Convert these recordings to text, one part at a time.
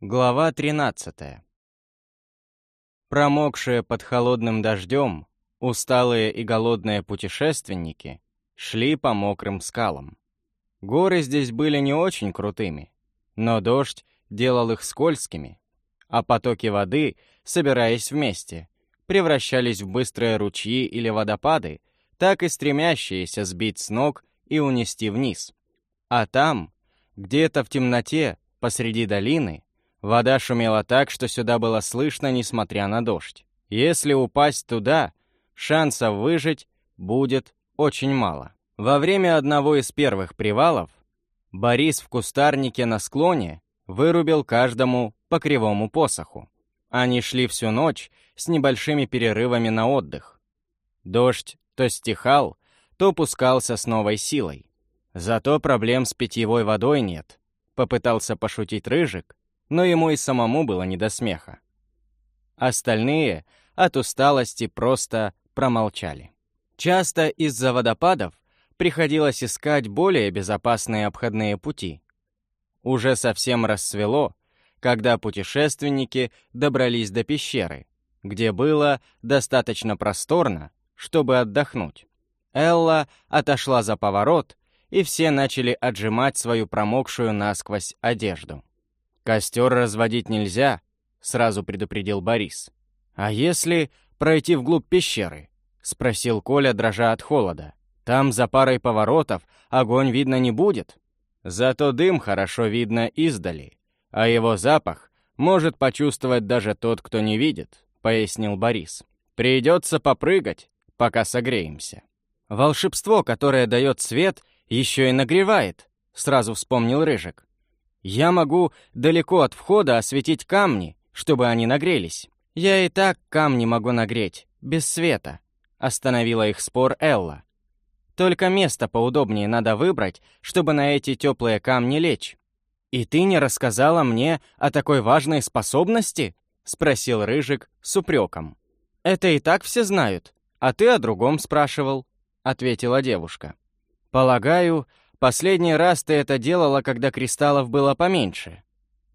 Глава 13. Промокшие под холодным дождем, усталые и голодные путешественники шли по мокрым скалам. Горы здесь были не очень крутыми, но дождь делал их скользкими, а потоки воды, собираясь вместе, превращались в быстрые ручьи или водопады, так и стремящиеся сбить с ног и унести вниз. А там, где-то в темноте, посреди долины, Вода шумела так, что сюда было слышно, несмотря на дождь. Если упасть туда, шансов выжить будет очень мало. Во время одного из первых привалов Борис в кустарнике на склоне вырубил каждому по кривому посоху. Они шли всю ночь с небольшими перерывами на отдых. Дождь то стихал, то пускался с новой силой. Зато проблем с питьевой водой нет, попытался пошутить Рыжик, но ему и самому было не до смеха. Остальные от усталости просто промолчали. Часто из-за водопадов приходилось искать более безопасные обходные пути. Уже совсем рассвело, когда путешественники добрались до пещеры, где было достаточно просторно, чтобы отдохнуть. Элла отошла за поворот, и все начали отжимать свою промокшую насквозь одежду. «Костер разводить нельзя», — сразу предупредил Борис. «А если пройти вглубь пещеры?» — спросил Коля, дрожа от холода. «Там за парой поворотов огонь видно не будет. Зато дым хорошо видно издали, а его запах может почувствовать даже тот, кто не видит», — пояснил Борис. «Придется попрыгать, пока согреемся». «Волшебство, которое дает свет, еще и нагревает», — сразу вспомнил Рыжик. Я могу далеко от входа осветить камни, чтобы они нагрелись. Я и так камни могу нагреть, без света», — остановила их спор Элла. «Только место поудобнее надо выбрать, чтобы на эти теплые камни лечь». «И ты не рассказала мне о такой важной способности?» — спросил Рыжик с упреком. «Это и так все знают, а ты о другом спрашивал», — ответила девушка. «Полагаю, Последний раз ты это делала, когда кристаллов было поменьше.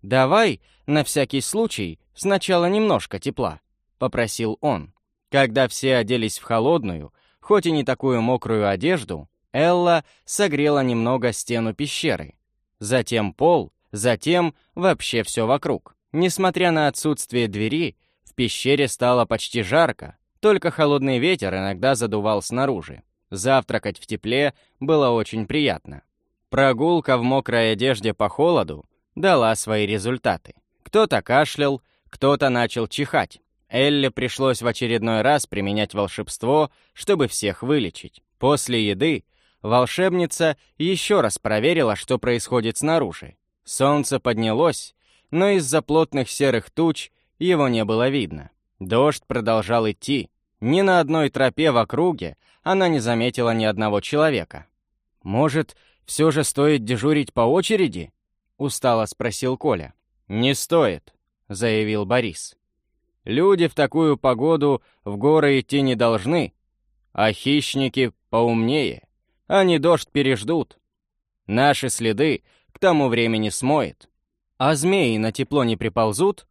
Давай, на всякий случай, сначала немножко тепла», — попросил он. Когда все оделись в холодную, хоть и не такую мокрую одежду, Элла согрела немного стену пещеры. Затем пол, затем вообще все вокруг. Несмотря на отсутствие двери, в пещере стало почти жарко, только холодный ветер иногда задувал снаружи. Завтракать в тепле было очень приятно. Прогулка в мокрой одежде по холоду дала свои результаты. Кто-то кашлял, кто-то начал чихать. Элле пришлось в очередной раз применять волшебство, чтобы всех вылечить. После еды волшебница еще раз проверила, что происходит снаружи. Солнце поднялось, но из-за плотных серых туч его не было видно. Дождь продолжал идти. Ни на одной тропе в округе она не заметила ни одного человека. «Может, все же стоит дежурить по очереди?» — устало спросил Коля. «Не стоит», — заявил Борис. «Люди в такую погоду в горы идти не должны, а хищники поумнее. Они дождь переждут. Наши следы к тому времени смоет. А змеи на тепло не приползут?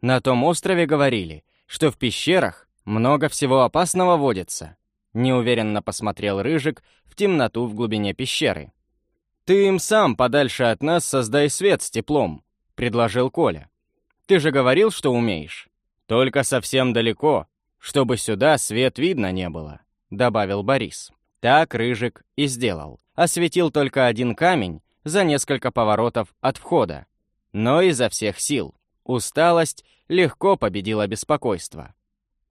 На том острове говорили, что в пещерах много всего опасного водится. Неуверенно посмотрел Рыжик в темноту в глубине пещеры. «Ты им сам подальше от нас создай свет с теплом», — предложил Коля. «Ты же говорил, что умеешь. Только совсем далеко, чтобы сюда свет видно не было», — добавил Борис. Так Рыжик и сделал. Осветил только один камень за несколько поворотов от входа. Но изо всех сил. Усталость легко победила беспокойство.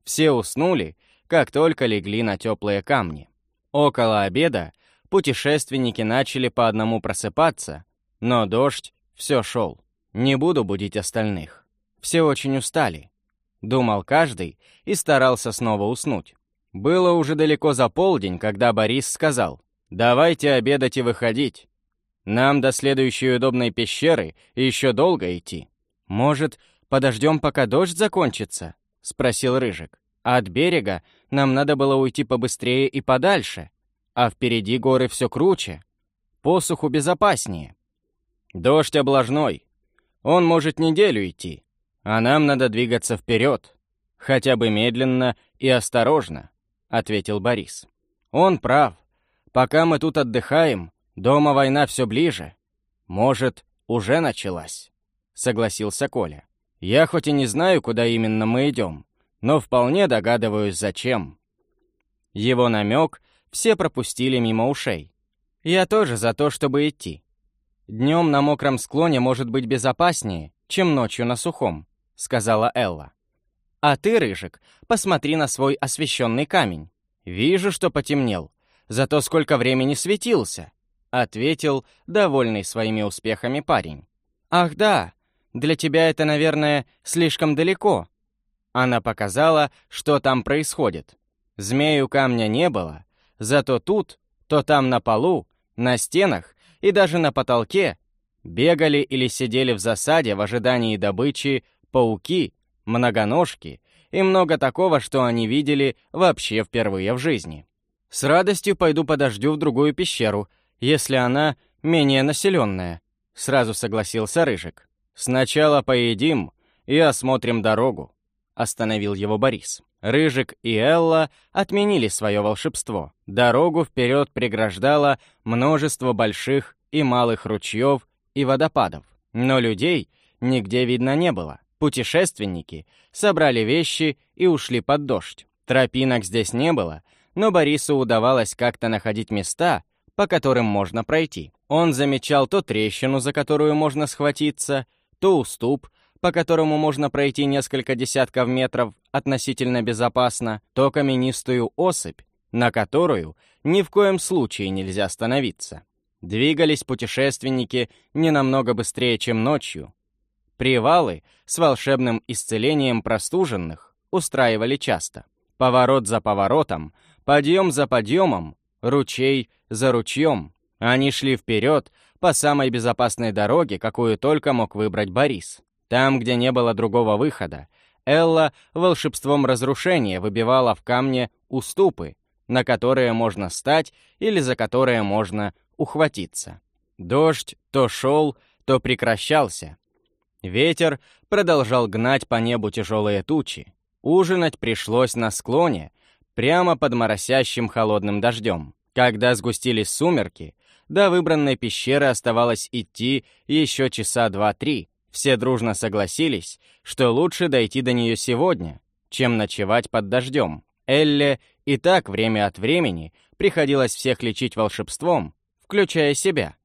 Все уснули, как только легли на теплые камни. Около обеда путешественники начали по одному просыпаться, но дождь все шел. Не буду будить остальных. Все очень устали. Думал каждый и старался снова уснуть. Было уже далеко за полдень, когда Борис сказал, «Давайте обедать и выходить. Нам до следующей удобной пещеры еще долго идти. Может, подождем, пока дождь закончится?» — спросил Рыжик. От берега нам надо было уйти побыстрее и подальше, а впереди горы все круче. Посуху безопаснее. Дождь облажной. Он может неделю идти, а нам надо двигаться вперед, хотя бы медленно и осторожно», — ответил Борис. «Он прав. Пока мы тут отдыхаем, дома война все ближе. Может, уже началась», — согласился Коля. «Я хоть и не знаю, куда именно мы идем, но вполне догадываюсь, зачем». Его намек все пропустили мимо ушей. «Я тоже за то, чтобы идти. Днем на мокром склоне может быть безопаснее, чем ночью на сухом», — сказала Элла. «А ты, Рыжик, посмотри на свой освещенный камень. Вижу, что потемнел. Зато сколько времени светился», — ответил довольный своими успехами парень. «Ах да, для тебя это, наверное, слишком далеко». Она показала, что там происходит. Змею камня не было, зато тут, то там на полу, на стенах и даже на потолке бегали или сидели в засаде в ожидании добычи пауки, многоножки и много такого, что они видели вообще впервые в жизни. С радостью пойду подождю в другую пещеру, если она менее населенная, сразу согласился Рыжик. Сначала поедим и осмотрим дорогу, остановил его Борис. Рыжик и Элла отменили свое волшебство. Дорогу вперед преграждало множество больших и малых ручьев и водопадов. Но людей нигде видно не было. Путешественники собрали вещи и ушли под дождь. Тропинок здесь не было, но Борису удавалось как-то находить места, по которым можно пройти. Он замечал то трещину, за которую можно схватиться, то уступ, по которому можно пройти несколько десятков метров относительно безопасно, то каменистую осыпь, на которую ни в коем случае нельзя становиться. Двигались путешественники не намного быстрее, чем ночью, Привалы с волшебным исцелением простуженных устраивали часто. Поворот за поворотом, подъем за подъемом, ручей за ручьем. Они шли вперед по самой безопасной дороге, какую только мог выбрать Борис. Там, где не было другого выхода, Элла волшебством разрушения выбивала в камне уступы, на которые можно стать или за которые можно ухватиться. Дождь то шел, то прекращался, Ветер продолжал гнать по небу тяжелые тучи. Ужинать пришлось на склоне, прямо под моросящим холодным дождем. Когда сгустились сумерки, до выбранной пещеры оставалось идти еще часа два-три. Все дружно согласились, что лучше дойти до нее сегодня, чем ночевать под дождем. Элле и так время от времени приходилось всех лечить волшебством, включая себя.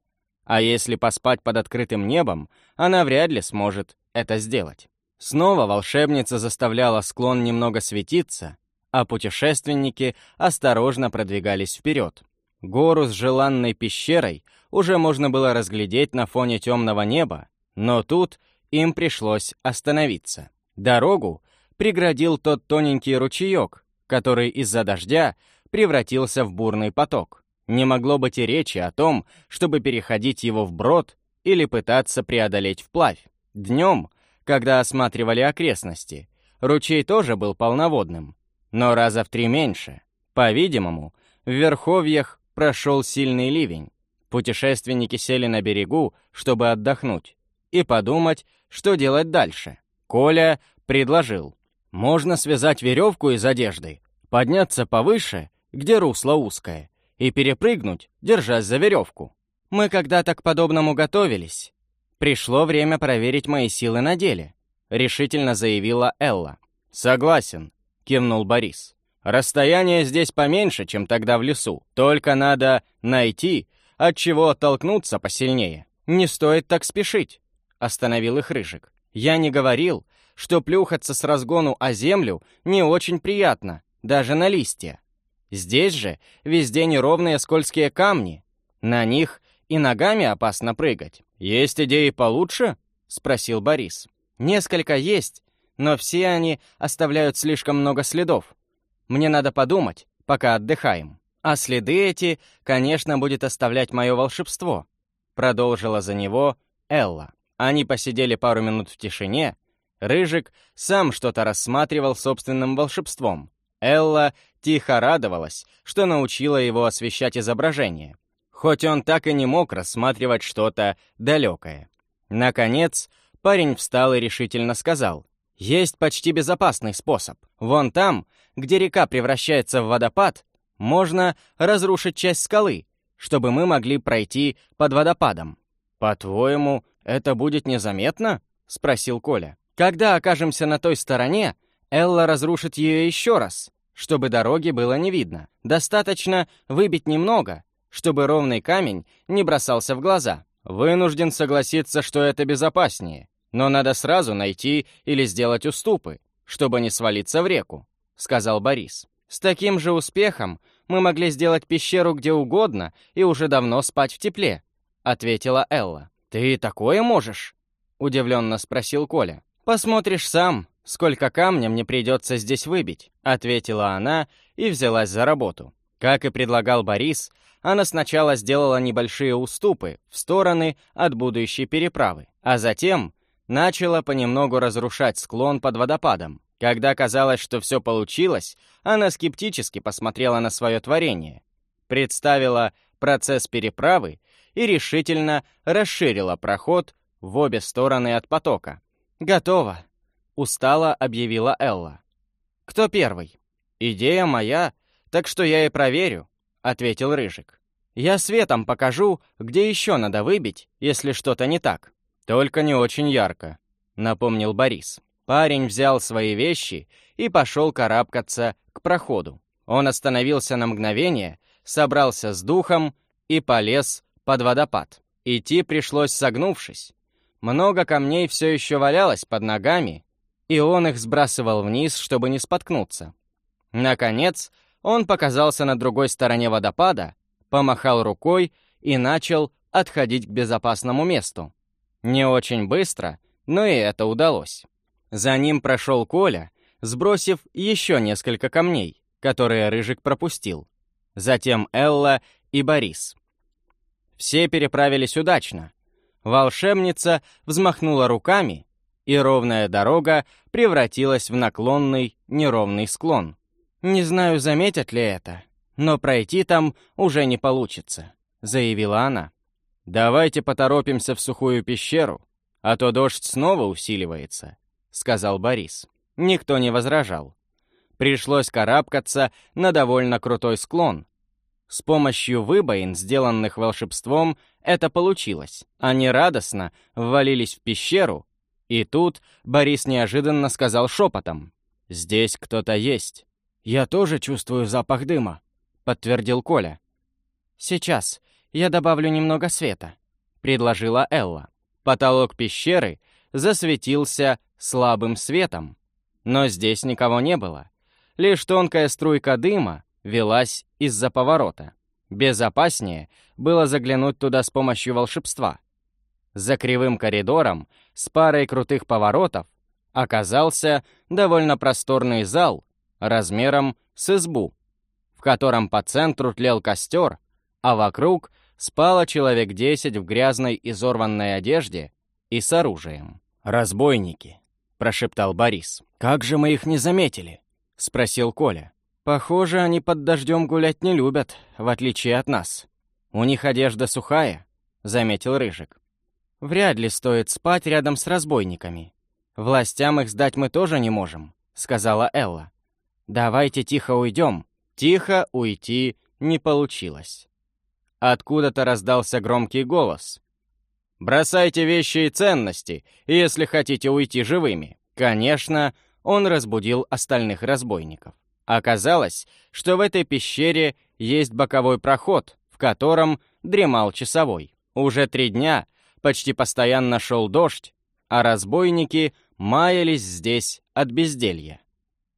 А если поспать под открытым небом, она вряд ли сможет это сделать. Снова волшебница заставляла склон немного светиться, а путешественники осторожно продвигались вперед. Гору с желанной пещерой уже можно было разглядеть на фоне темного неба, но тут им пришлось остановиться. Дорогу преградил тот тоненький ручеек, который из-за дождя превратился в бурный поток. Не могло быть и речи о том, чтобы переходить его вброд или пытаться преодолеть вплавь. Днем, когда осматривали окрестности, ручей тоже был полноводным, но раза в три меньше. По-видимому, в Верховьях прошел сильный ливень. Путешественники сели на берегу, чтобы отдохнуть, и подумать, что делать дальше. Коля предложил. Можно связать веревку из одежды, подняться повыше, где русло узкое, и перепрыгнуть, держась за веревку. Мы когда-то к подобному готовились. Пришло время проверить мои силы на деле, решительно заявила Элла. Согласен, кивнул Борис. Расстояние здесь поменьше, чем тогда в лесу. Только надо найти, от чего оттолкнуться посильнее. Не стоит так спешить, остановил их Рыжик. Я не говорил, что плюхаться с разгону о землю не очень приятно, даже на листья. Здесь же везде неровные скользкие камни. На них и ногами опасно прыгать. «Есть идеи получше?» — спросил Борис. «Несколько есть, но все они оставляют слишком много следов. Мне надо подумать, пока отдыхаем. А следы эти, конечно, будет оставлять мое волшебство», — продолжила за него Элла. Они посидели пару минут в тишине. Рыжик сам что-то рассматривал собственным волшебством. Элла тихо радовалась, что научила его освещать изображение, хоть он так и не мог рассматривать что-то далекое. Наконец, Парень встал и решительно сказал. «Есть почти безопасный способ. Вон там, где река превращается в водопад, можно разрушить часть скалы, чтобы мы могли пройти под водопадом». «По-твоему, это будет незаметно?» — спросил Коля. «Когда окажемся на той стороне, Элла разрушит ее еще раз, чтобы дороги было не видно. Достаточно выбить немного, чтобы ровный камень не бросался в глаза. Вынужден согласиться, что это безопаснее, но надо сразу найти или сделать уступы, чтобы не свалиться в реку», — сказал Борис. «С таким же успехом мы могли сделать пещеру где угодно и уже давно спать в тепле», — ответила Элла. «Ты такое можешь?» — удивленно спросил Коля. «Посмотришь сам, сколько камня мне придется здесь выбить», — ответила она и взялась за работу. Как и предлагал Борис, она сначала сделала небольшие уступы в стороны от будущей переправы, а затем начала понемногу разрушать склон под водопадом. Когда казалось, что все получилось, она скептически посмотрела на свое творение, представила процесс переправы и решительно расширила проход в обе стороны от потока. «Готово», — устало объявила Элла. «Кто первый?» «Идея моя, так что я и проверю», — ответил Рыжик. «Я светом покажу, где еще надо выбить, если что-то не так». «Только не очень ярко», — напомнил Борис. Парень взял свои вещи и пошел карабкаться к проходу. Он остановился на мгновение, собрался с духом и полез под водопад. Идти пришлось согнувшись. Много камней все еще валялось под ногами, и он их сбрасывал вниз, чтобы не споткнуться. Наконец, он показался на другой стороне водопада, помахал рукой и начал отходить к безопасному месту. Не очень быстро, но и это удалось. За ним прошел Коля, сбросив еще несколько камней, которые Рыжик пропустил. Затем Элла и Борис. Все переправились удачно. Волшебница взмахнула руками, и ровная дорога превратилась в наклонный, неровный склон. «Не знаю, заметят ли это, но пройти там уже не получится», — заявила она. «Давайте поторопимся в сухую пещеру, а то дождь снова усиливается», — сказал Борис. Никто не возражал. Пришлось карабкаться на довольно крутой склон. С помощью выбоин, сделанных волшебством, это получилось. Они радостно ввалились в пещеру, и тут Борис неожиданно сказал шепотом. «Здесь кто-то есть». «Я тоже чувствую запах дыма», — подтвердил Коля. «Сейчас я добавлю немного света», — предложила Элла. Потолок пещеры засветился слабым светом, но здесь никого не было. Лишь тонкая струйка дыма велась из-за поворота. Безопаснее было заглянуть туда с помощью волшебства. За кривым коридором с парой крутых поворотов оказался довольно просторный зал размером с избу, в котором по центру тлел костер, а вокруг спало человек десять в грязной изорванной одежде и с оружием. «Разбойники», — прошептал Борис. «Как же мы их не заметили?» — спросил Коля. «Похоже, они под дождем гулять не любят, в отличие от нас. У них одежда сухая», — заметил Рыжик. «Вряд ли стоит спать рядом с разбойниками. Властям их сдать мы тоже не можем», — сказала Элла. «Давайте тихо уйдем». Тихо уйти не получилось. Откуда-то раздался громкий голос. «Бросайте вещи и ценности, если хотите уйти живыми». Конечно, он разбудил остальных разбойников. Оказалось, что в этой пещере есть боковой проход, в котором дремал часовой. Уже три дня почти постоянно шел дождь, а разбойники маялись здесь от безделья.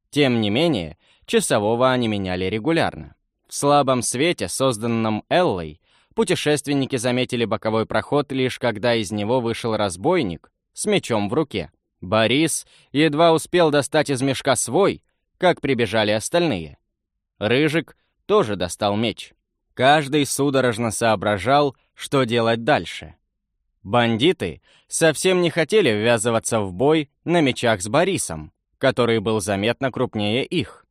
Тем не менее, часового они меняли регулярно. В слабом свете, созданном Эллой, путешественники заметили боковой проход лишь когда из него вышел разбойник с мечом в руке. Борис едва успел достать из мешка свой, как прибежали остальные. Рыжик тоже достал меч. Каждый судорожно соображал, что делать дальше. Бандиты совсем не хотели ввязываться в бой на мечах с Борисом, который был заметно крупнее их.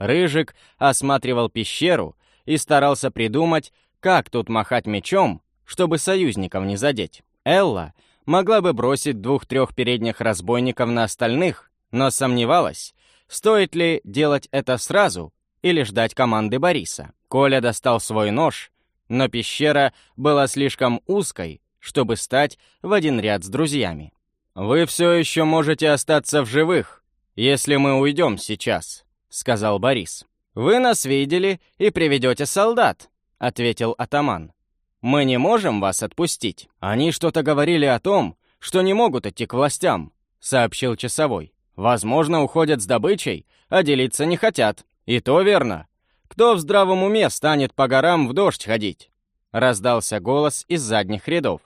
Рыжик осматривал пещеру и старался придумать, как тут махать мечом, чтобы союзников не задеть. Элла могла бы бросить двух-трех передних разбойников на остальных, но сомневалась, стоит ли делать это сразу или ждать команды Бориса. Коля достал свой нож, но пещера была слишком узкой, чтобы стать в один ряд с друзьями. «Вы все еще можете остаться в живых, если мы уйдем сейчас», — сказал Борис. «Вы нас видели и приведете солдат», — ответил атаман. «Мы не можем вас отпустить. Они что-то говорили о том, что не могут идти к властям», — сообщил часовой. «Возможно, уходят с добычей, а делиться не хотят. И то верно. Кто в здравом уме станет по горам в дождь ходить?» Раздался голос из задних рядов.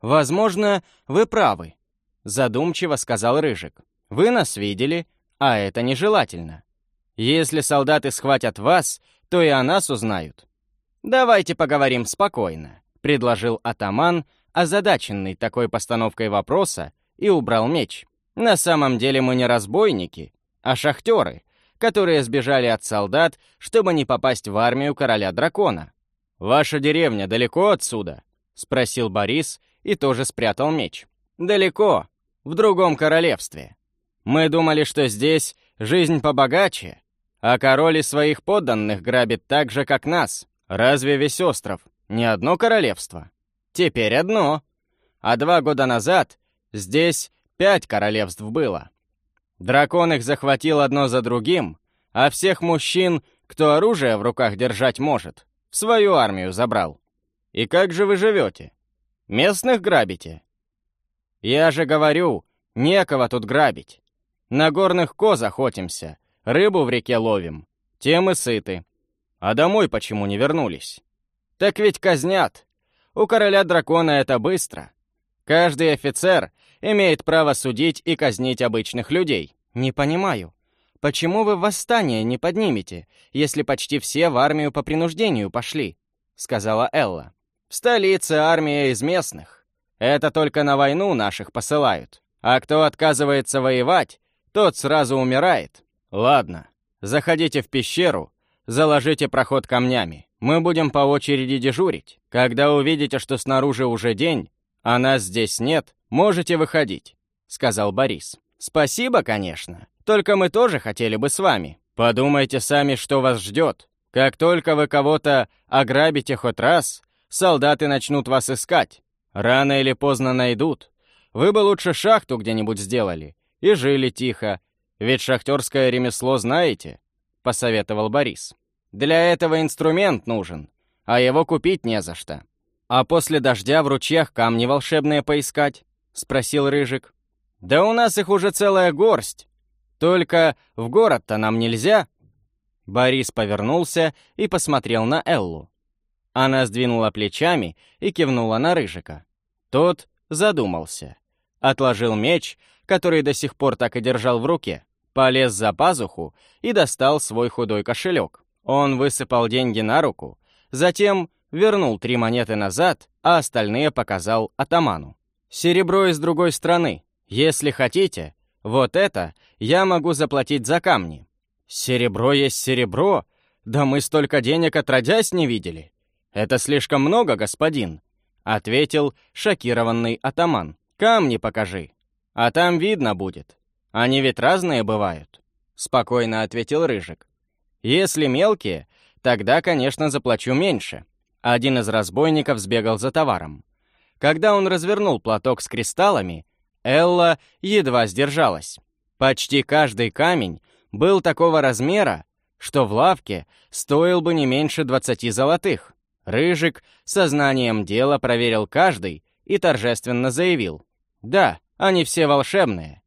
«Возможно, вы правы», — задумчиво сказал Рыжик. «Вы нас видели, а это нежелательно. Если солдаты схватят вас, то и о нас узнают. «Давайте поговорим спокойно», — предложил атаман, озадаченный такой постановкой вопроса, и убрал меч. «На самом деле мы не разбойники, а шахтеры, которые сбежали от солдат, чтобы не попасть в армию короля дракона. «Ваша деревня далеко отсюда?» — спросил Борис и тоже спрятал меч. «Далеко, в другом королевстве. Мы думали, что здесь жизнь побогаче, а король своих подданных грабит так же, как нас. Разве весь остров не одно королевство? Теперь одно. А два года назад здесь пять королевств было. Дракон их захватил одно за другим, а всех мужчин, кто оружие в руках держать может, в свою армию забрал. И как же вы живете? Местных грабите? Я же говорю, некого тут грабить. На горных коз охотимся, рыбу в реке ловим. Тем и сыты. А домой почему не вернулись? Так ведь казнят. У короля дракона это быстро. Каждый офицер имеет право судить и казнить обычных людей. Не понимаю, почему вы восстание не поднимете, если почти все в армию по принуждению пошли? Сказала Элла. В столице армия из местных. Это только на войну наших посылают. А кто отказывается воевать, тот сразу умирает. Ладно, заходите в пещеру Заложите проход камнями. Мы будем по очереди дежурить. Когда увидите, что снаружи уже день, а нас здесь нет, можете выходить», — сказал Борис. «Спасибо, конечно. Только мы тоже хотели бы с вами. Подумайте сами, что вас ждет. Как только вы кого-то ограбите хоть раз, солдаты начнут вас искать. Рано или поздно найдут. Вы бы лучше шахту где-нибудь сделали и жили тихо. Ведь шахтерское ремесло знаете?» — посоветовал Борис. Для этого инструмент нужен, а его купить не за что. А после дождя в ручьях камни волшебные поискать?» — спросил Рыжик. «Да у нас их уже целая горсть. Только в город-то нам нельзя». Борис повернулся и посмотрел на Эллу. Она сдвинула плечами и кивнула на Рыжика. Тот задумался. Отложил меч, который до сих пор так и держал в руке, полез за пазуху и достал свой худой кошелек. Он высыпал деньги на руку, затем вернул три монеты назад, а остальные показал атаману. «Серебро из другой страны. Если хотите, вот это я могу заплатить за камни». «Серебро есть серебро? Да мы столько денег отродясь не видели. Это слишком много, господин», — ответил шокированный атаман. «Камни покажи, а там видно будет. Они ведь разные бывают», — спокойно ответил Рыжик. Если мелкие, тогда, конечно, заплачу меньше. Один из разбойников сбегал за товаром. Когда он развернул платок с кристаллами, Элла едва сдержалась. Почти каждый камень был такого размера, что в лавке стоил бы не меньше двадцати золотых. Рыжик сознанием дела проверил каждый и торжественно заявил. «Да, они все волшебные.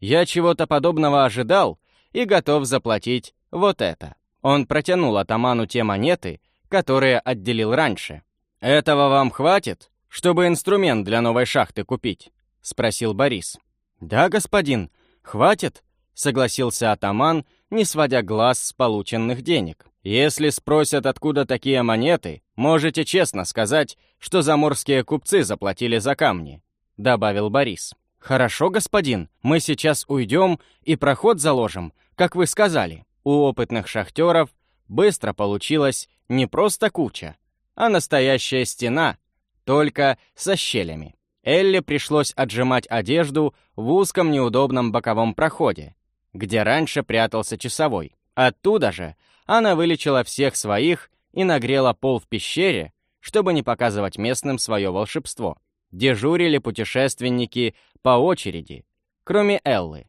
Я чего-то подобного ожидал и готов заплатить вот это. Он протянул атаману те монеты, которые отделил раньше. «Этого вам хватит, чтобы инструмент для новой шахты купить?» — спросил Борис. «Да, господин, хватит», — согласился атаман, не сводя глаз с полученных денег. «Если спросят, откуда такие монеты, можете честно сказать, что заморские купцы заплатили за камни», — добавил Борис. «Хорошо, господин, мы сейчас уйдем и проход заложим, как вы сказали». У опытных шахтеров быстро получилась не просто куча, а настоящая стена, только со щелями. Элли пришлось отжимать одежду в узком неудобном боковом проходе, где раньше прятался часовой. Оттуда же она вылечила всех своих и нагрела пол в пещере, чтобы не показывать местным свое волшебство. Дежурили путешественники по очереди, кроме Эллы.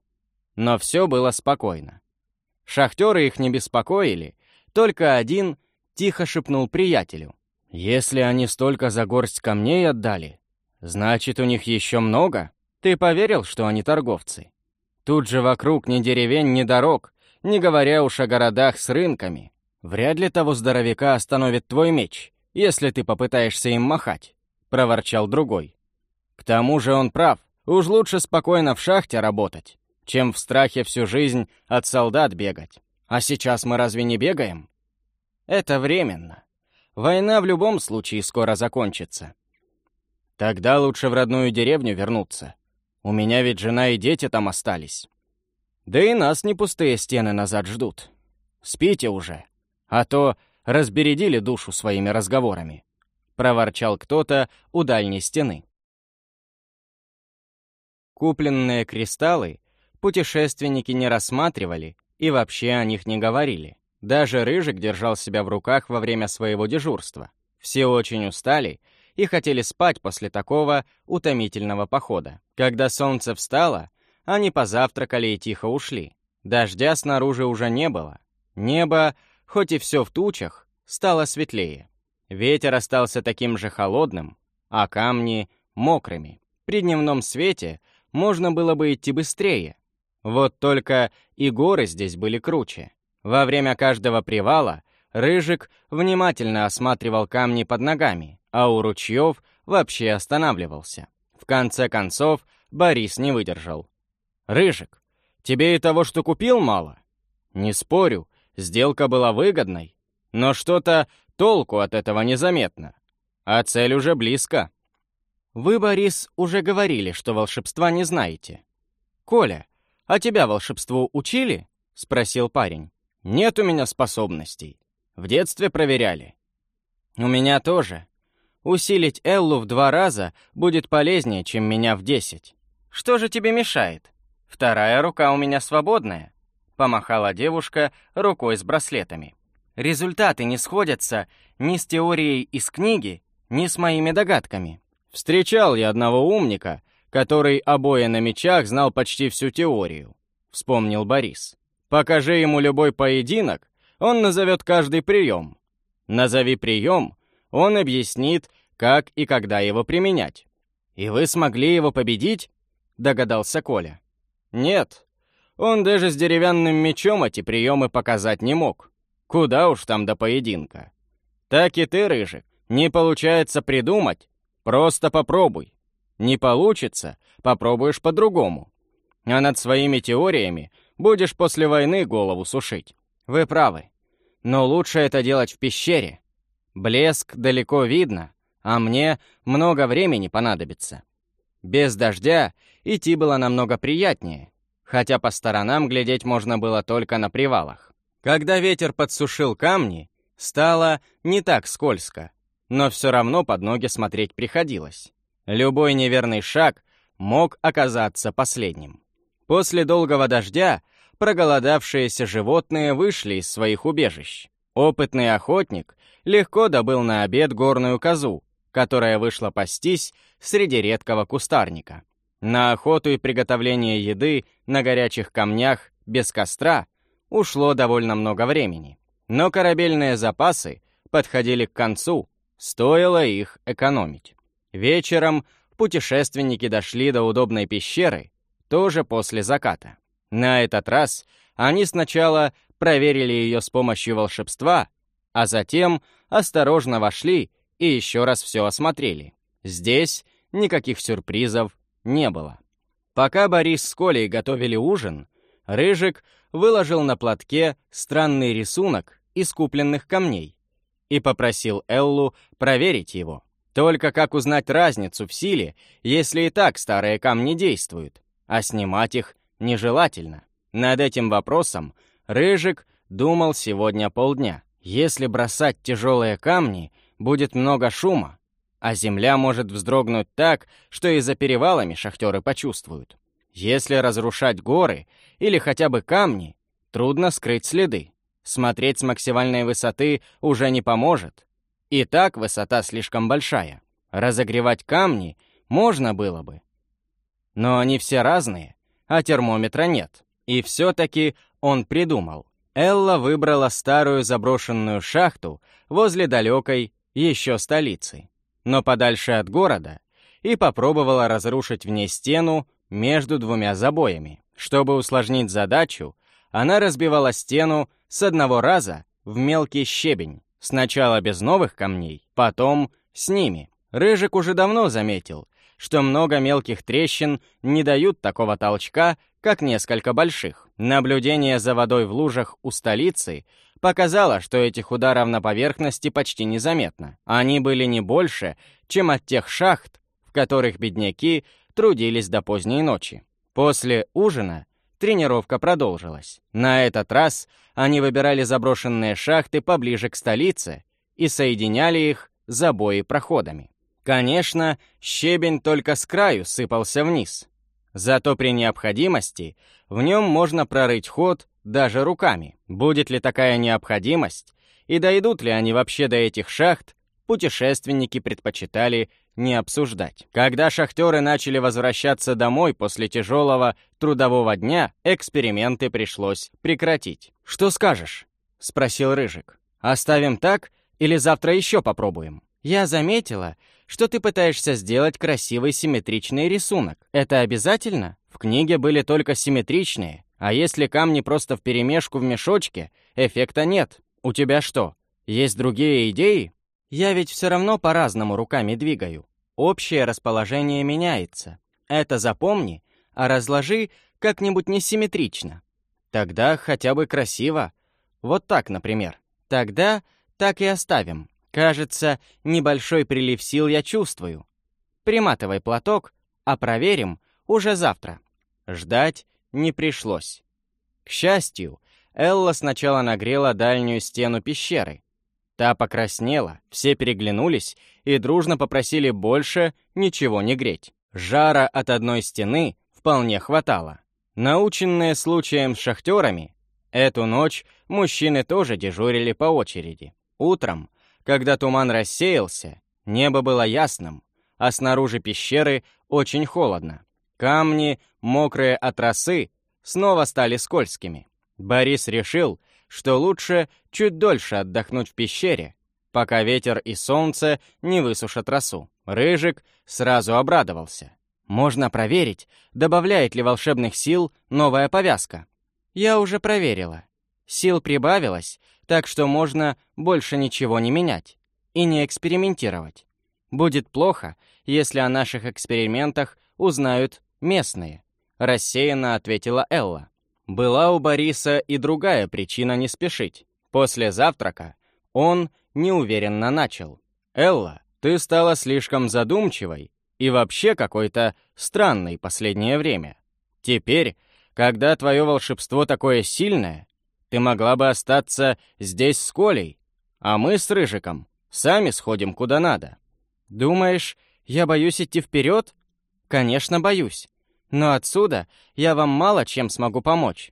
Но все было спокойно. Шахтеры их не беспокоили, только один тихо шепнул приятелю. «Если они столько за горсть камней отдали, значит, у них еще много? Ты поверил, что они торговцы? Тут же вокруг ни деревень, ни дорог, не говоря уж о городах с рынками. Вряд ли того здоровяка остановит твой меч, если ты попытаешься им махать», — проворчал другой. «К тому же он прав. Уж лучше спокойно в шахте работать, чем в страхе всю жизнь от солдат бегать. А сейчас мы разве не бегаем? Это временно. Война в любом случае скоро закончится. Тогда лучше в родную деревню вернуться. У меня ведь жена и дети там остались. Да и нас не пустые стены назад ждут. Спите уже, а то разбередили душу своими разговорами», — проворчал кто-то у дальней стены. Купленные кристаллы путешественники не рассматривали и вообще о них не говорили. Даже Рыжик держал себя в руках во время своего дежурства. Все очень устали и хотели спать после такого утомительного похода. Когда солнце встало, они позавтракали и тихо ушли. Дождя снаружи уже не было. Небо, хоть и все в тучах, стало светлее. Ветер остался таким же холодным, а камни — мокрыми. При дневном свете можно было бы идти быстрее. Вот только и горы здесь были круче. Во время каждого привала Рыжик внимательно осматривал камни под ногами, а у ручьев вообще останавливался. В конце концов, Борис не выдержал. «Рыжик, тебе и того, что купил, мало?» «Не спорю, сделка была выгодной, но что-то толку от этого незаметно, а цель уже близко». Вы, Борис, уже говорили, что волшебства не знаете. Коля, а тебя волшебству учили? Спросил парень. Нет у меня способностей. В детстве проверяли. У меня тоже. Усилить Эллу в два раза будет полезнее, чем меня в десять. Что же тебе мешает? Вторая рука у меня свободная. Помахала девушка рукой с браслетами. Результаты не сходятся ни с теорией из книги, ни с моими догадками. Встречал я одного умника, который обои на мечах знал почти всю теорию, вспомнил Борис. Покажи ему любой поединок, он назовет каждый прием. Назови прием, он объяснит, как и когда его применять. И вы смогли его победить? Догадался Коля. Нет, он даже с деревянным мечом эти приемы показать не мог. Куда уж там до поединка. Так и ты, Рыжик, не получается придумать, Просто попробуй. Не получится, попробуешь по-другому. А над своими теориями будешь после войны голову сушить. Вы правы. Но лучше это делать в пещере. Блеск далеко видно, а мне много времени понадобится. Без дождя идти было намного приятнее, хотя по сторонам глядеть можно было только на привалах. Когда ветер подсушил камни, стало не так скользко, но все равно под ноги смотреть приходилось. Любой неверный шаг мог оказаться последним. После долгого дождя проголодавшиеся животные вышли из своих убежищ. Опытный охотник легко добыл на обед горную козу, которая вышла пастись среди редкого кустарника. На охоту и приготовление еды на горячих камнях без костра ушло довольно много времени. Но корабельные запасы подходили к концу, Стоило их экономить. Вечером путешественники дошли до удобной пещеры, тоже после заката. На этот раз они сначала проверили ее с помощью волшебства, а затем осторожно вошли и еще раз все осмотрели. Здесь никаких сюрпризов не было. Пока Борис с Колей готовили ужин, Рыжик выложил на платке странный рисунок из купленных камней и попросил Эллу проверить его. Только как узнать разницу в силе, если и так старые камни действуют, а снимать их нежелательно? Над этим вопросом Рыжик думал сегодня полдня. Если бросать тяжелые камни, будет много шума. а земля может вздрогнуть так, что и за перевалами шахтеры почувствуют. Если разрушать горы или хотя бы камни, трудно скрыть следы. Смотреть с максимальной высоты уже не поможет. И так высота слишком большая. Разогревать камни можно было бы. Но они все разные, а термометра нет. И все-таки он придумал. Элла выбрала старую заброшенную шахту возле далекой еще столицы, но подальше от города, и попробовала разрушить в ней стену между двумя забоями. Чтобы усложнить задачу, она разбивала стену с одного раза в мелкий щебень, сначала без новых камней, потом с ними. Рыжик уже давно заметил, что много мелких трещин не дают такого толчка, как несколько больших. Наблюдение за водой в лужах у столицы показало, что этих ударов на поверхности почти незаметно. Они были не больше, чем от тех шахт, в которых бедняки трудились до поздней ночи. После ужина тренировка продолжилась. На этот раз они выбирали заброшенные шахты поближе к столице и соединяли их забои проходами. Конечно, щебень только с краю сыпался вниз. Зато при необходимости в нем можно прорыть ход даже руками. Будет ли такая необходимость и дойдут ли они вообще до этих шахт, путешественники предпочитали не обсуждать. Когда шахтеры начали возвращаться домой после тяжелого трудового дня, эксперименты пришлось прекратить. «Что скажешь?» — спросил Рыжик. «Оставим так или завтра еще попробуем?» «Я заметила, что ты пытаешься сделать красивый симметричный рисунок. Это обязательно? В книге были только симметричные, а если камни просто вперемешку в мешочке, эффекта нет. У тебя что, есть другие идеи?» Я ведь все равно по-разному руками двигаю. Общее расположение меняется. Это запомни, а разложи как-нибудь несимметрично. Тогда хотя бы красиво. Вот так, например. Тогда так и оставим. Кажется, небольшой прилив сил я чувствую. Приматывай платок, а проверим уже завтра. Ждать не пришлось. К счастью, Элла сначала нагрела дальнюю стену пещеры, Та покраснела, все переглянулись и дружно попросили больше ничего не греть. Жара от одной стены вполне хватало. Наученные случаем с шахтерами, эту ночь мужчины тоже дежурили по очереди. Утром, когда туман рассеялся, небо было ясным, а снаружи пещеры очень холодно. Камни, мокрые от росы, снова стали скользкими. Борис решил, что лучше чуть дольше отдохнуть в пещере, пока ветер и солнце не высушат росу. Рыжик сразу обрадовался. Можно проверить, добавляет ли волшебных сил новая повязка. Я уже проверила. Сил прибавилось, так что можно больше ничего не менять и не экспериментировать. Будет плохо, если о наших экспериментах узнают местные, рассеянно ответила Элла. Была у Бориса и другая причина не спешить. После завтрака он неуверенно начал. «Элла, ты стала слишком задумчивой и вообще какой-то странной последнее время. Теперь, когда твое волшебство такое сильное, ты могла бы остаться здесь с Колей, а мы с Рыжиком сами сходим куда надо. Думаешь, я боюсь идти вперед? Конечно, боюсь. Но отсюда я вам мало чем смогу помочь.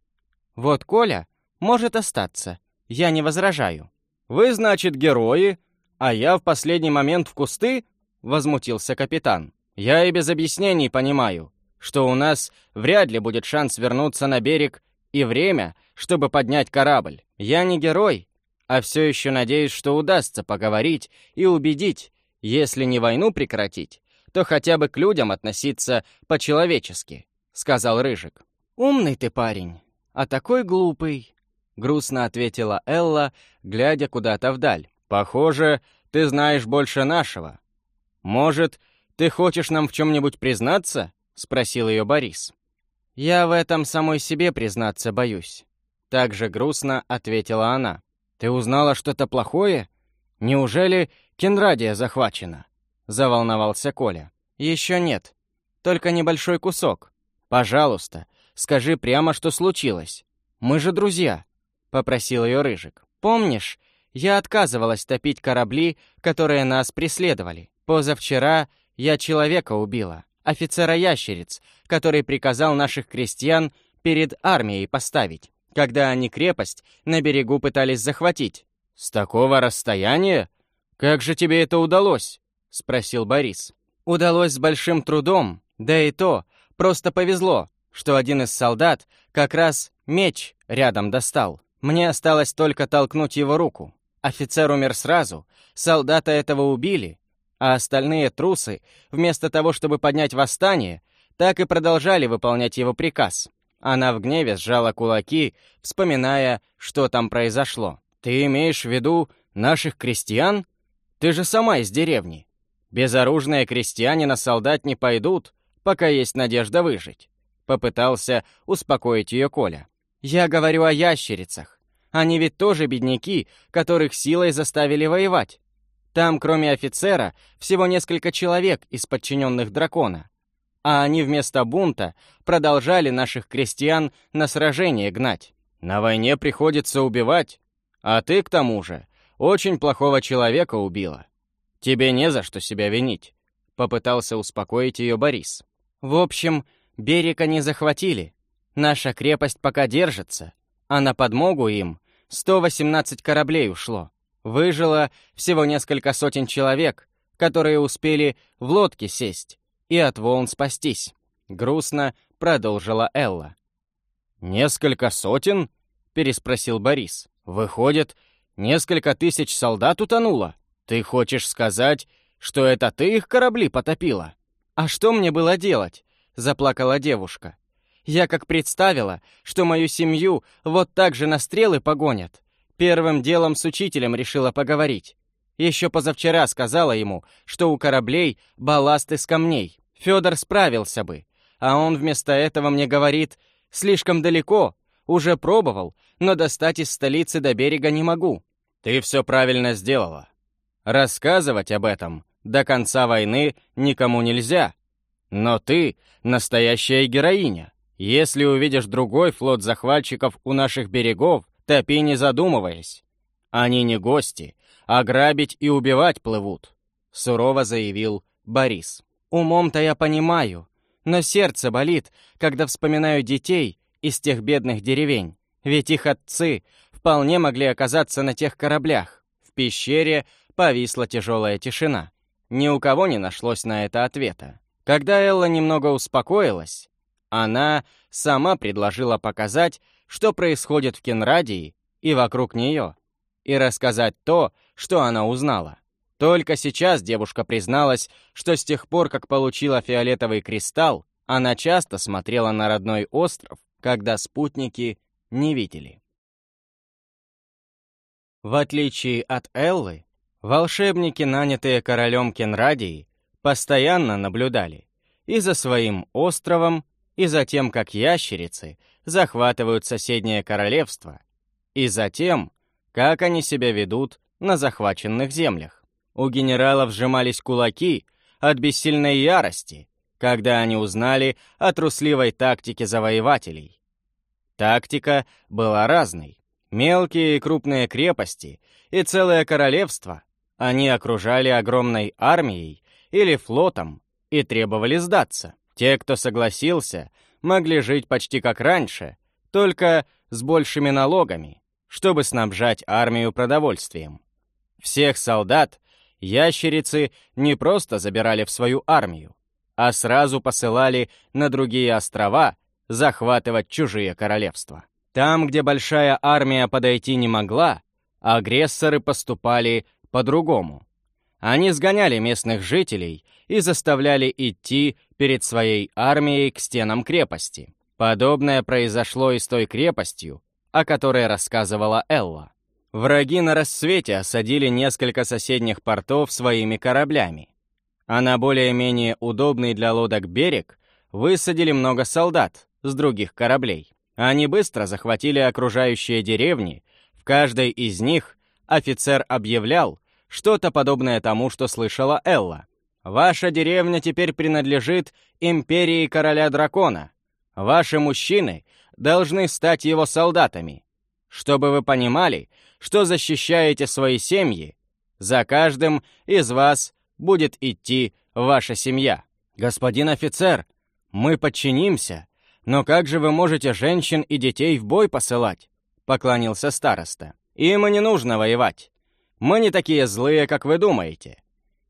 Вот Коля может остаться, я не возражаю». «Вы, значит, герои, а я в последний момент в кусты?» — возмутился капитан. «Я и без объяснений понимаю, что у нас вряд ли будет шанс вернуться на берег и время, чтобы поднять корабль. Я не герой, а все еще надеюсь, что удастся поговорить и убедить, если не войну прекратить, то хотя бы к людям относиться по-человечески», — сказал Рыжик. «Умный ты парень, а такой глупый», — грустно ответила Элла, глядя куда-то вдаль. «Похоже, ты знаешь больше нашего. Может, ты хочешь нам в чем-нибудь признаться?» — спросил ее Борис. «Я в этом самой себе признаться боюсь», — так же грустно ответила она. «Ты узнала что-то плохое? Неужели Кенрадия захвачена?» Заволновался Коля. «Еще нет. Только небольшой кусок. Пожалуйста, скажи прямо, что случилось. Мы же друзья», — попросил ее Рыжик. «Помнишь, я отказывалась топить корабли, которые нас преследовали. Позавчера я человека убила, офицера-ящериц, который приказал наших крестьян перед армией поставить, когда они крепость на берегу пытались захватить. С такого расстояния? Как же тебе это удалось? Спросил Борис. Удалось с большим трудом, да и то, просто повезло, что один из солдат как раз меч рядом достал. Мне осталось только толкнуть его руку. Офицер умер сразу, солдата этого убили, а остальные трусы, вместо того, чтобы поднять восстание, так и продолжали выполнять его приказ. Она в гневе сжала кулаки, вспоминая, что там произошло. «Ты имеешь в виду наших крестьян? Ты же сама из деревни. Безоружные крестьяне на солдат не пойдут, пока есть надежда выжить», — попытался успокоить ее Коля. «Я говорю о ящерицах. Они ведь тоже бедняки, которых силой заставили воевать. Там, кроме офицера, всего несколько человек из подчиненных дракона. А они вместо бунта продолжали наших крестьян на сражение гнать. На войне приходится убивать. А ты, к тому же, очень плохого человека убила. Тебе не за что себя винить. Попытался успокоить ее Борис. В общем, берег они захватили. Наша крепость пока держится, а на подмогу им 118 кораблей ушло. Выжило всего несколько сотен человек, которые успели в лодке сесть и от волн спастись. Грустно продолжила Элла. «Несколько сотен?» — переспросил Борис. «Выходит, несколько тысяч солдат утонуло? Ты хочешь сказать, что это ты их корабли потопила?» «А что мне было делать?» — заплакала девушка. «Я как представила, что мою семью вот так же на стрелы погонят, Первым делом с учителем решила поговорить. Еще позавчера сказала ему, что у кораблей балласт из камней. Федор справился бы. А он вместо этого мне говорит, слишком далеко, уже пробовал, но достать из столицы до берега не могу. Ты все правильно сделала. Рассказывать об этом до конца войны никому нельзя. Но ты настоящая героиня. Если увидишь другой флот захватчиков у наших берегов, Топи не задумываясь. Они не гости, а грабить и убивать плывут», — сурово заявил Борис. «Умом-то я понимаю, но сердце болит, когда вспоминаю детей из тех бедных деревень, ведь их отцы вполне могли оказаться на тех кораблях. В пещере повисла тяжелая тишина. Ни у кого не нашлось на это ответа. Когда Элла немного успокоилась, она сама предложила показать, что происходит в Кенрадии и вокруг нее, и рассказать то, что она узнала. Только сейчас девушка призналась, что с тех пор, как получила фиолетовый кристалл, она часто смотрела на родной остров, когда спутники не видели. В отличие от Эллы, волшебники, нанятые королем Кенрадии, постоянно наблюдали и за своим островом, и за тем, как ящерицы захватывают соседнее королевство, и за тем, как они себя ведут на захваченных землях. У генералов сжимались кулаки от бессильной ярости, когда они узнали о трусливой тактике завоевателей. Тактика была разной. Мелкие и крупные крепости и целое королевство они окружали огромной армией или флотом и требовали сдаться. Те, кто согласился, могли жить почти как раньше, только с большими налогами, чтобы снабжать армию продовольствием. Всех солдат ящерицы не просто забирали в свою армию, а сразу посылали на другие острова захватывать чужие королевства. Там, где большая армия подойти не могла, агрессоры поступали по-другому. Они сгоняли местных жителей и заставляли идти перед своей армией к стенам крепости. Подобное произошло и с той крепостью, о которой рассказывала Элла. Враги на рассвете осадили несколько соседних портов своими кораблями, а на более-менее удобный для лодок берег высадили много солдат с других кораблей. Они быстро захватили окружающие деревни, в каждой из них офицер объявлял, что-то подобное тому, что слышала Элла. «Ваша деревня теперь принадлежит империи короля дракона. Ваши мужчины должны стать его солдатами. Чтобы вы понимали, что защищаете свои семьи, за каждым из вас будет идти ваша семья. Господин офицер, мы подчинимся, но как же вы можете женщин и детей в бой посылать? Поклонился староста. Им и не нужно воевать. Мы не такие злые, как вы думаете.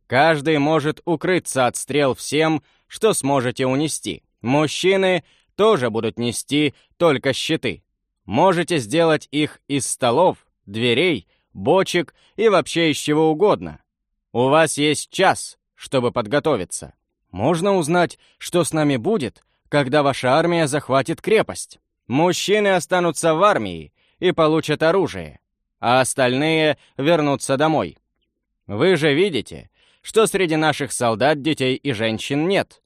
Каждый может укрыться от стрел всем, что сможете унести. Мужчины тоже будут нести только щиты. Можете сделать их из столов, дверей, бочек и вообще из чего угодно. У вас есть час, чтобы подготовиться. Можно узнать, что с нами будет, когда ваша армия захватит крепость. Мужчины останутся в армии и получат оружие, а остальные вернутся домой. Вы же видите, что среди наших солдат детей и женщин нет.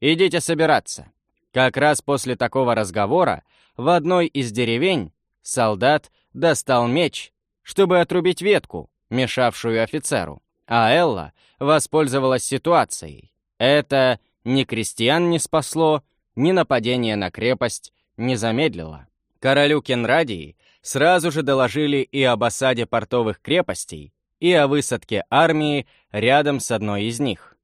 Идите собираться. Как раз после такого разговора в одной из деревень солдат достал меч, чтобы отрубить ветку, мешавшую офицеру. А Элла воспользовалась ситуацией. Это ни крестьян не спасло, ни нападение на крепость не замедлило. Королю Кенрадии сразу же доложили и об осаде портовых крепостей, и о высадке армии рядом с одной из них.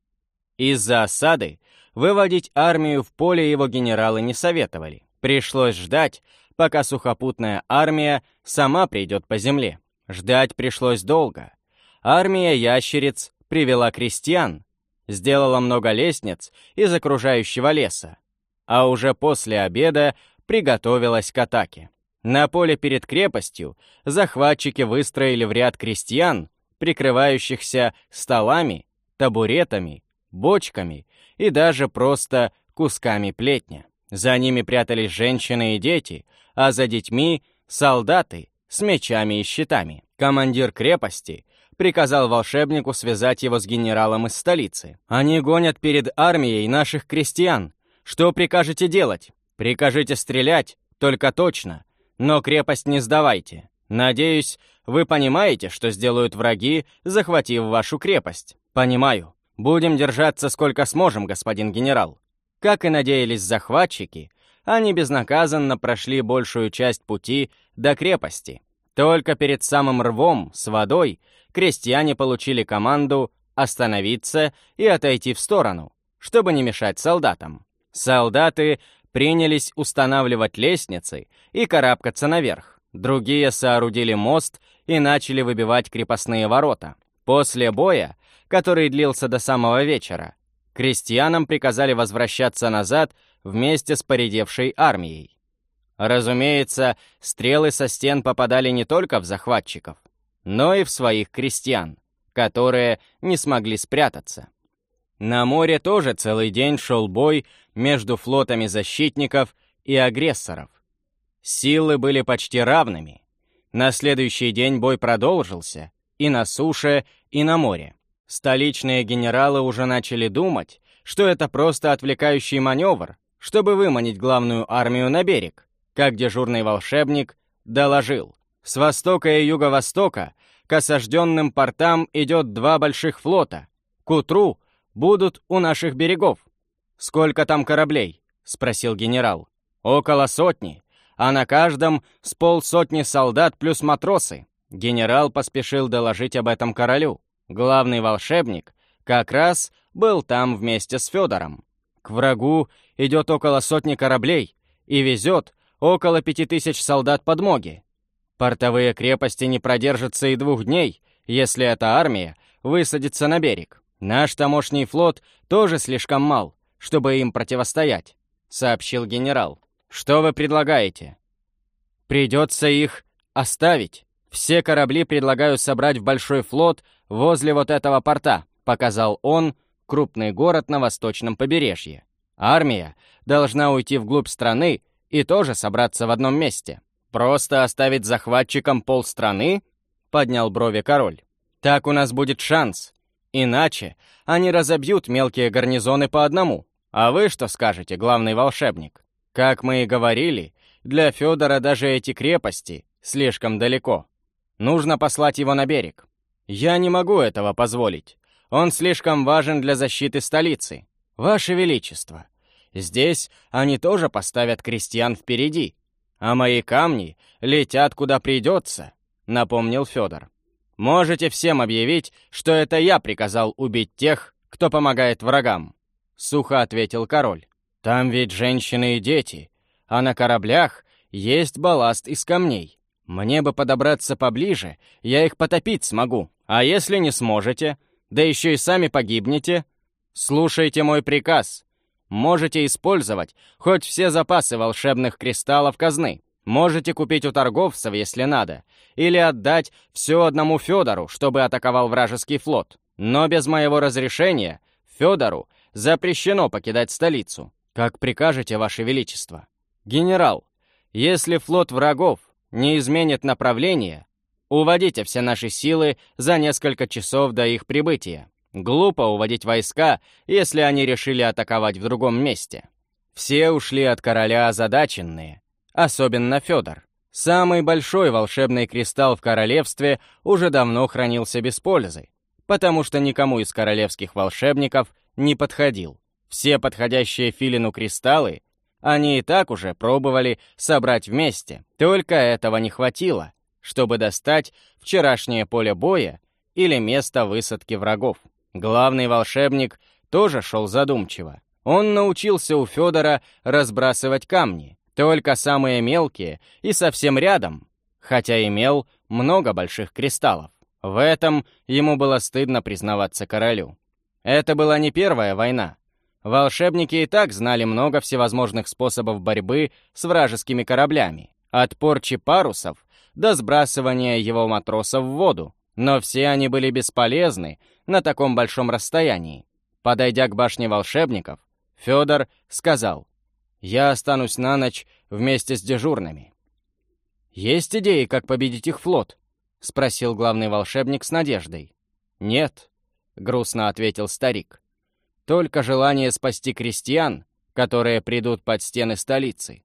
Из-за осады выводить армию в поле его генералы не советовали. Пришлось ждать, пока сухопутная армия сама придет по земле. Ждать пришлось долго. Армия ящериц привела крестьян, сделала много лестниц из окружающего леса, а уже после обеда приготовилась к атаке. На поле перед крепостью захватчики выстроили в ряд крестьян, прикрывающихся столами, табуретами, бочками и даже просто кусками плетня. За ними прятались женщины и дети, а за детьми — солдаты с мечами и щитами. Командир крепости приказал волшебнику связать его с генералом из столицы. «Они гонят перед армией наших крестьян. Что прикажете делать? Прикажите стрелять, только точно. Но крепость не сдавайте. Надеюсь, вы понимаете, что сделают враги, захватив вашу крепость. Понимаю. Будем держаться сколько сможем, господин генерал. Как и надеялись захватчики, они безнаказанно прошли большую часть пути до крепости. Только перед самым рвом с водой крестьяне получили команду остановиться и отойти в сторону, чтобы не мешать солдатам. Солдаты принялись устанавливать лестницы и карабкаться наверх. Другие соорудили мост и начали выбивать крепостные ворота. После боя, который длился до самого вечера, крестьянам приказали возвращаться назад вместе с поредевшей армией. Разумеется, стрелы со стен попадали не только в захватчиков, но и в своих крестьян, которые не смогли спрятаться. На море тоже целый день шел бой между флотами защитников и агрессоров. Силы были почти равными. На следующий день бой продолжился и на суше, и на море. Столичные генералы уже начали думать, что это просто отвлекающий маневр, чтобы выманить главную армию на берег, как дежурный волшебник доложил. С востока и юго-востока к осажденным портам идет два больших флота. К утру будут у наших берегов. «Сколько там кораблей?» — спросил генерал. «Около сотни, а на каждом с полсотни солдат плюс матросы». Генерал поспешил доложить об этом королю. Главный волшебник как раз был там вместе с Федором. К врагу идет около сотни кораблей и везет около пяти тысяч солдат подмоги. Портовые крепости не продержатся и двух дней, если эта армия высадится на берег. Наш тамошний флот тоже слишком мал, чтобы им противостоять», — сообщил генерал. «Что вы предлагаете?» «Придется их оставить. Все корабли предлагаю собрать в большой флот возле вот этого порта», — показал он крупный город на восточном побережье. «Армия должна уйти вглубь страны и тоже собраться в одном месте. Просто оставить захватчикам полстраны?» — поднял брови король. «Так у нас будет шанс. Иначе они разобьют мелкие гарнизоны по одному. А вы что скажете, главный волшебник? Как мы и говорили, для Федора даже эти крепости слишком далеко. Нужно послать его на берег. Я не могу этого позволить. Он слишком важен для защиты столицы. Ваше Величество, здесь они тоже поставят крестьян впереди, а мои камни летят куда придется, напомнил Федор. Можете всем объявить, что это я приказал убить тех, кто помогает врагам», — сухо ответил король. «Там ведь женщины и дети, а на кораблях есть балласт из камней. Мне бы подобраться поближе, я их потопить смогу. А если не сможете, да еще и сами погибнете, слушайте мой приказ. Можете использовать хоть все запасы волшебных кристаллов казны. Можете купить у торговцев, если надо, или отдать все одному Федору, чтобы атаковал вражеский флот. Но без моего разрешения Федору запрещено покидать столицу. Как прикажете, Ваше Величество. Генерал, если флот врагов не изменит направление, уводите все наши силы за несколько часов до их прибытия. Глупо уводить войска, если они решили атаковать в другом месте. Все ушли от короля озадаченные, особенно Федор. Самый большой волшебный кристалл в королевстве уже давно хранился без пользы, потому что никому из королевских волшебников не подходил. Все подходящие Филину кристаллы они и так уже пробовали собрать вместе, только этого не хватило, чтобы достать вчерашнее поле боя или место высадки врагов. Главный волшебник тоже шел задумчиво. Он научился у Федора разбрасывать камни, только самые мелкие и совсем рядом, хотя имел много больших кристаллов. В этом ему было стыдно признаваться королю. Это была не первая война. Волшебники и так знали много всевозможных способов борьбы с вражескими кораблями, от порчи парусов до сбрасывания его матросов в воду, но все они были бесполезны на таком большом расстоянии. Подойдя к башне волшебников, Федор сказал, «Я останусь на ночь вместе с дежурными». «Есть идеи, как победить их флот?» — спросил главный волшебник с надеждой. «Нет», — грустно ответил старик. Только желание спасти крестьян, которые придут под стены столицы.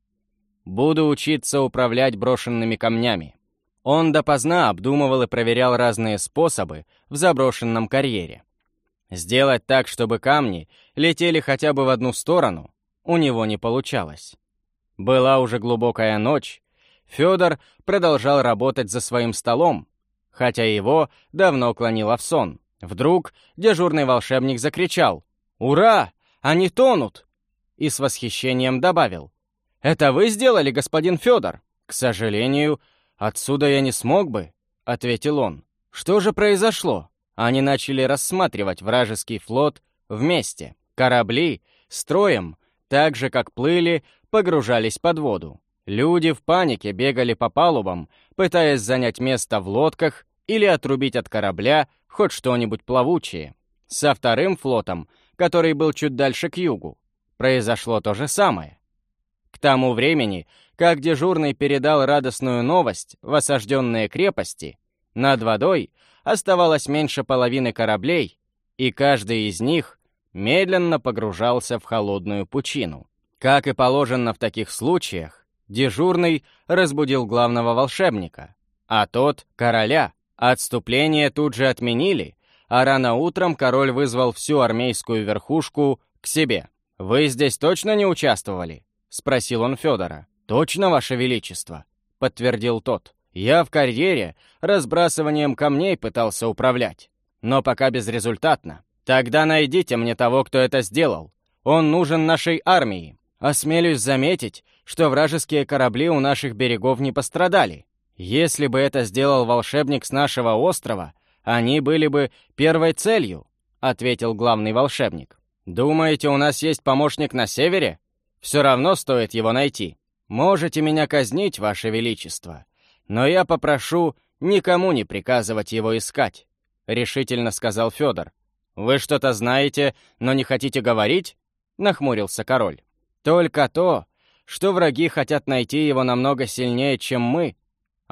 Буду учиться управлять брошенными камнями. Он допоздна обдумывал и проверял разные способы в заброшенном карьере. Сделать так, чтобы камни летели хотя бы в одну сторону, у него не получалось. Была уже глубокая ночь, Федор продолжал работать за своим столом, хотя его давно клонило в сон. Вдруг дежурный волшебник закричал «Ура! Они тонут!» И с восхищением добавил. «Это вы сделали, господин Федор?» «К сожалению, отсюда я не смог бы», — ответил он. «Что же произошло?» Они начали рассматривать вражеский флот вместе. Корабли строем, так же как плыли, погружались под воду. Люди в панике бегали по палубам, пытаясь занять место в лодках или отрубить от корабля хоть что-нибудь плавучее. Со вторым флотом — который был чуть дальше к югу, произошло то же самое. К тому времени, как дежурный передал радостную новость в осажденные крепости, над водой оставалось меньше половины кораблей, и каждый из них медленно погружался в холодную пучину. Как и положено в таких случаях, дежурный разбудил главного волшебника, а тот — короля. Отступление тут же отменили, а рано утром король вызвал всю армейскую верхушку к себе. «Вы здесь точно не участвовали?» — спросил он Федора. «Точно, Ваше Величество», — подтвердил тот. «Я в карьере разбрасыванием камней пытался управлять, но пока безрезультатно. Тогда найдите мне того, кто это сделал. Он нужен нашей армии. Осмелюсь заметить, что вражеские корабли у наших берегов не пострадали. Если бы это сделал волшебник с нашего острова, они были бы первой целью», — ответил главный волшебник. «Думаете, у нас есть помощник на севере? Все равно стоит его найти. Можете меня казнить, Ваше Величество, но я попрошу никому не приказывать его искать», — решительно сказал Федор. «Вы что-то знаете, но не хотите говорить?» — нахмурился король. «Только то, что враги хотят найти его намного сильнее, чем мы,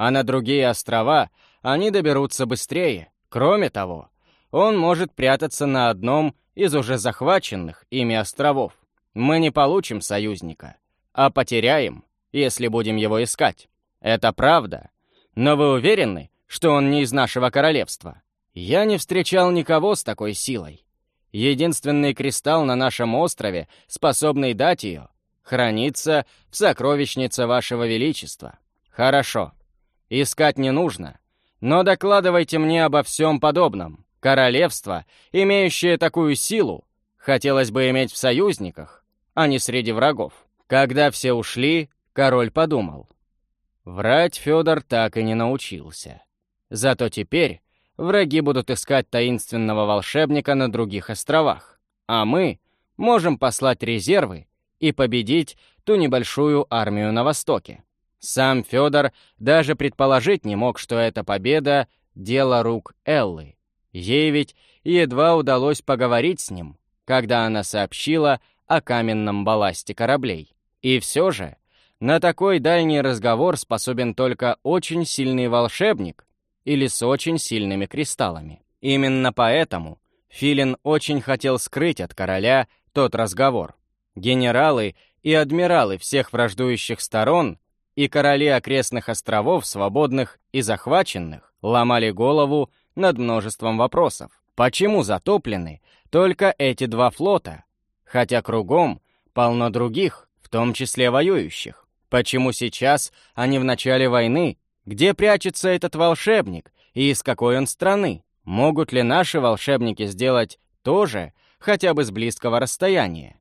а на другие острова они доберутся быстрее. Кроме того, он может прятаться на одном из уже захваченных ими островов. Мы не получим союзника, а потеряем, если будем его искать. Это правда. Но вы уверены, что он не из нашего королевства? Я не встречал никого с такой силой. Единственный кристалл на нашем острове, способный дать ее, хранится в сокровищнице вашего величества. Хорошо. Искать не нужно. Но докладывайте мне обо всем подобном. Королевство, имеющее такую силу, хотелось бы иметь в союзниках, а не среди врагов. Когда все ушли, король подумал. Врать Федор так и не научился. Зато теперь враги будут искать таинственного волшебника на других островах, а мы можем послать резервы и победить ту небольшую армию на востоке. Сам Федор даже предположить не мог, что эта победа — дело рук Эллы. Ей ведь едва удалось поговорить с ним, когда она сообщила о каменном балласте кораблей. И все же, на такой дальний разговор способен только очень сильный волшебник или с очень сильными кристаллами. Именно поэтому Филин очень хотел скрыть от короля тот разговор. Генералы и адмиралы всех враждующих сторон и короли окрестных островов, свободных и захваченных, ломали голову над множеством вопросов. Почему затоплены только эти два флота, хотя кругом полно других, в том числе воюющих? Почему сейчас они в начале войны? Где прячется этот волшебник и из какой он страны? Могут ли наши волшебники сделать то же, хотя бы с близкого расстояния?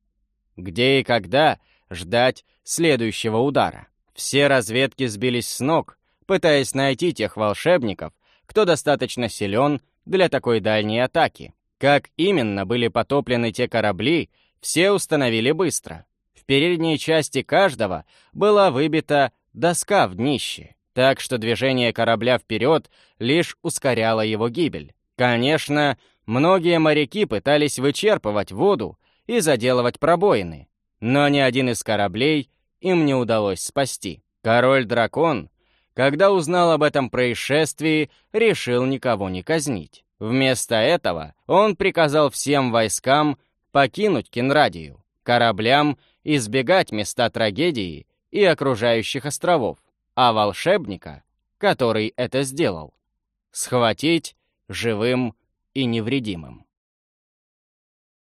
Где и когда ждать следующего удара? Все разведки сбились с ног, пытаясь найти тех волшебников, кто достаточно силен для такой дальней атаки. Как именно были потоплены те корабли, все установили быстро. В передней части каждого была выбита доска в днище, так что движение корабля вперед лишь ускоряло его гибель. Конечно, многие моряки пытались вычерпывать воду и заделывать пробоины, но ни один из кораблей им не удалось спасти. Король-дракон, когда узнал об этом происшествии, решил никого не казнить. Вместо этого он приказал всем войскам покинуть Кенрадию, кораблям избегать места трагедии и окружающих островов, а волшебника, который это сделал, схватить живым и невредимым.